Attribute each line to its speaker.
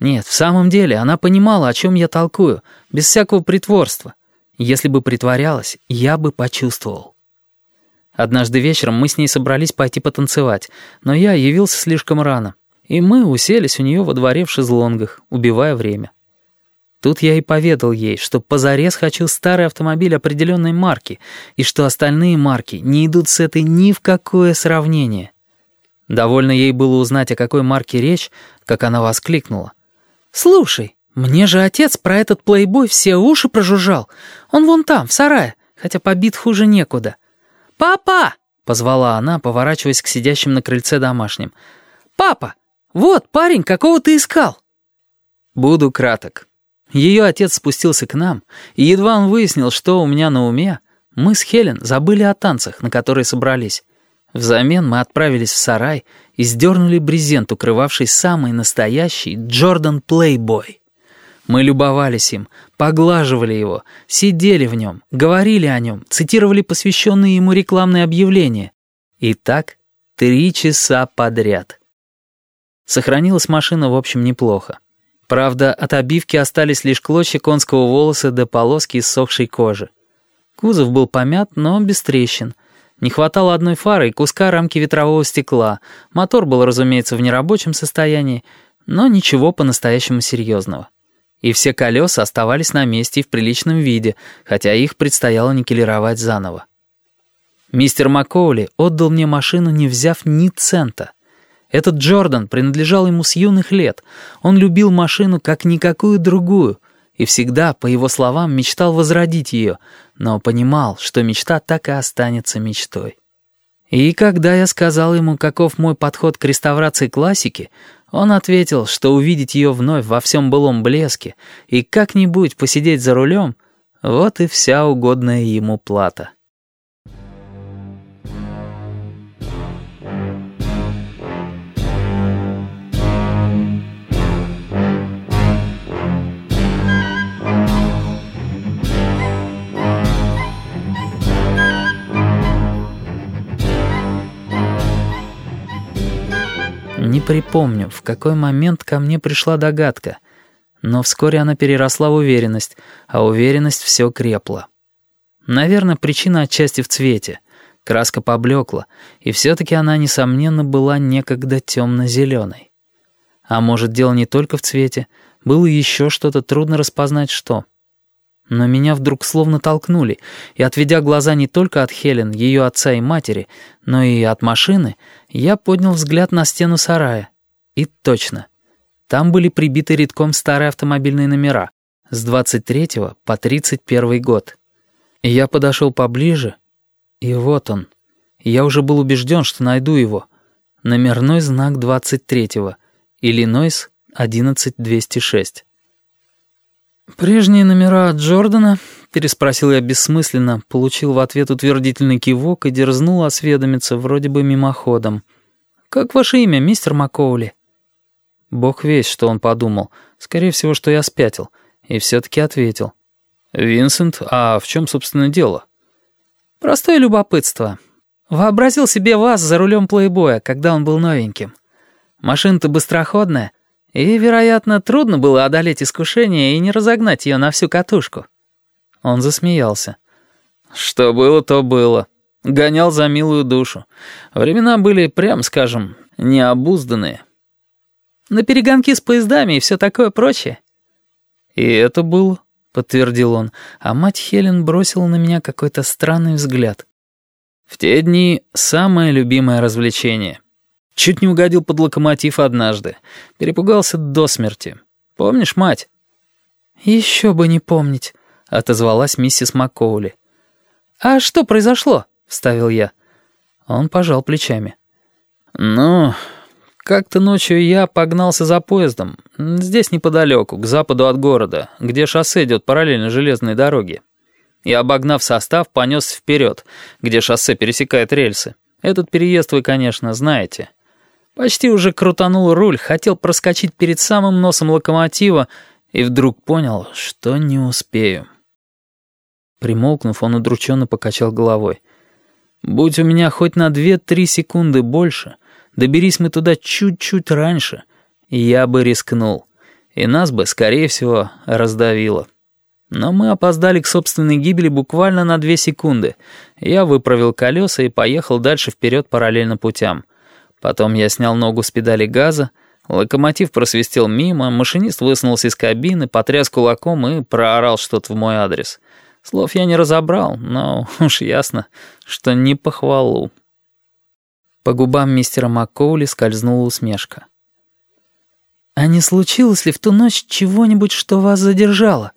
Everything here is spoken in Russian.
Speaker 1: Нет, в самом деле, она понимала, о чем я толкую, без всякого притворства. Если бы притворялась, я бы почувствовал. Однажды вечером мы с ней собрались пойти потанцевать, но я явился слишком рано, и мы уселись у нее во дворе в шезлонгах, убивая время. Тут я и поведал ей, что позарез хочу старый автомобиль определенной марки, и что остальные марки не идут с этой ни в какое сравнение. Довольно ей было узнать, о какой марке речь, как она воскликнула. «Слушай, мне же отец про этот плейбой все уши прожужжал. Он вон там, в сарае, хотя побит хуже некуда». «Папа!» — позвала она, поворачиваясь к сидящим на крыльце домашним. «Папа, вот парень, какого ты искал». Буду краток. Ее отец спустился к нам, и едва он выяснил, что у меня на уме, мы с Хелен забыли о танцах, на которые собрались. Взамен мы отправились в сарай и сдернули брезент, укрывавший самый настоящий Джордан Плейбой. Мы любовались им, поглаживали его, сидели в нем, говорили о нем, цитировали посвященные ему рекламные объявления. И так три часа подряд. Сохранилась машина, в общем, неплохо. Правда, от обивки остались лишь клочья конского волоса до полоски иссохшей кожи. Кузов был помят, но без трещин. Не хватало одной фары и куска рамки ветрового стекла. Мотор был, разумеется, в нерабочем состоянии, но ничего по-настоящему серьезного. И все колеса оставались на месте и в приличном виде, хотя их предстояло никелировать заново. Мистер Маккоули отдал мне машину, не взяв ни цента. Этот Джордан принадлежал ему с юных лет. Он любил машину как никакую другую и всегда, по его словам, мечтал возродить ее, но понимал, что мечта так и останется мечтой. И когда я сказал ему, каков мой подход к реставрации классики, он ответил, что увидеть ее вновь во всем былом блеске и как-нибудь посидеть за рулем — вот и вся угодная ему плата. Не припомню, в какой момент ко мне пришла догадка, но вскоре она переросла в уверенность, а уверенность все крепла. Наверное, причина отчасти в цвете. Краска поблекла, и все-таки она, несомненно, была некогда темно-зеленой. А может, дело не только в цвете, было еще что-то, трудно распознать что — но меня вдруг словно толкнули, и, отведя глаза не только от Хелен, ее отца и матери, но и от машины, я поднял взгляд на стену сарая. И точно. Там были прибиты редком старые автомобильные номера с 23 по 31 год. Я подошел поближе, и вот он. Я уже был убежден, что найду его. Номерной знак 23-го. Иллинойс 11206. «Прежние номера Джордана?» — переспросил я бессмысленно, получил в ответ утвердительный кивок и дерзнул осведомиться вроде бы мимоходом. «Как ваше имя, мистер Маккоули?» Бог весь, что он подумал. Скорее всего, что я спятил. И все-таки ответил. «Винсент, а в чем, собственно, дело?» «Простое любопытство. Вообразил себе вас за рулем плейбоя, когда он был новеньким. Машина-то быстроходная, и, вероятно, трудно было одолеть искушение и не разогнать ее на всю катушку. Он засмеялся. Что было, то было. Гонял за милую душу. Времена были, прям скажем, необузданные. На перегонки с поездами и все такое прочее. И это было, подтвердил он, а мать Хелен бросила на меня какой-то странный взгляд. В те дни самое любимое развлечение — Чуть не угодил под локомотив однажды. Перепугался до смерти. Помнишь, мать?» «Еще бы не помнить», — отозвалась миссис МакКоули. «А что произошло?» — вставил я. Он пожал плечами. «Ну, как-то ночью я погнался за поездом. Здесь неподалеку, к западу от города, где шоссе идет параллельно железной дороге. И, обогнав состав, понес вперед, где шоссе пересекает рельсы. Этот переезд вы, конечно, знаете». Почти уже крутанул руль, хотел проскочить перед самым носом локомотива и вдруг понял, что не успею. Примолкнув, он удрученно покачал головой. «Будь у меня хоть на две-три секунды больше, доберись мы туда чуть-чуть раньше, я бы рискнул. и нас бы, скорее всего, раздавило. Но мы опоздали к собственной гибели буквально на две секунды. Я выправил колеса и поехал дальше вперед параллельно путям. Потом я снял ногу с педали газа, локомотив просвистел мимо, машинист высунулся из кабины, потряс кулаком и проорал что-то в мой адрес. Слов я не разобрал, но уж ясно, что не похвалу. По губам мистера МакКоули скользнула усмешка. «А не случилось ли в ту ночь чего-нибудь, что вас задержало?»